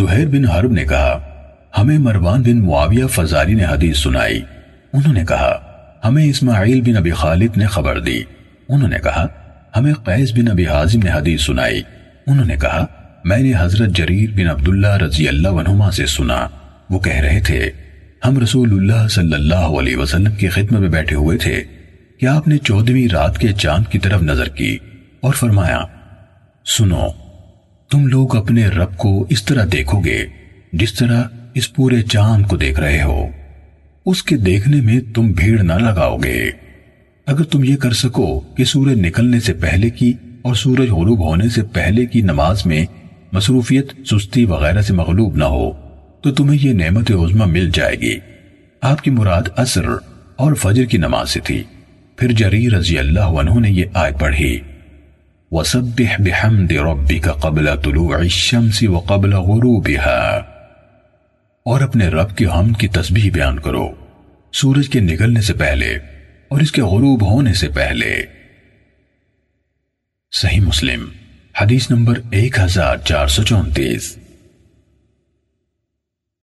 زہیر بن حرب نے کہا، ہمیں مروان بن معاویہ فزاری نے حدیث سنائی۔ انہوں نے کہا، ہمیں اسماعیل بن ابی خالد نے خبر دی۔ انہوں نے کہا، ہمیں قیس بن ابی حازم نے حدیث سنائی۔ انہوں نے کہا، میں نے حضرت جریر بن عبداللہ رضی اللہ عنہما سے سنا۔ وہ کہہ رہے تھے، ہم رسول اللہ صلی اللہ علیہ وسلم کی خدمت میں بیٹھے ہوئے تھے۔ کہ آپ نے چودہویں رات کے چاند کی طرف نظر کی اور فرمایا، سنو تم لوگ اپنے رب کو اس طرح دیکھو گے جس طرح اس پورے چاند کو دیکھ رہے ہو۔ اس کے دیکھنے میں تم بھیڑ نہ لگاؤ گے۔ اگر تم یہ کر سکو کہ سورج نکلنے سے پہلے کی اور سورج غروب ہونے سے پہلے کی نماز میں مصروفیت، سستی وغیرہ سے مغلوب نہ ہو، تو تمہیں یہ نعمت عظمہ مل جائے گی۔ آپ کی مراد عصر اور فجر کی نماز سے تھی۔ پھر جری رضی اللہ عنہ نے یہ آیت پڑھی۔ وسبح بحمد ربك قبل طلوع الشمس وقبل غروبها۔ اور اپنے رب کی حمد کی تسبیح بیان کرو۔ سورج کے نکلنے سے پہلے اور اس کے غروب ہونے سے پہلے۔ صحیح مسلم، حدیث نمبر ایک ہزار چار سو چونتیس۔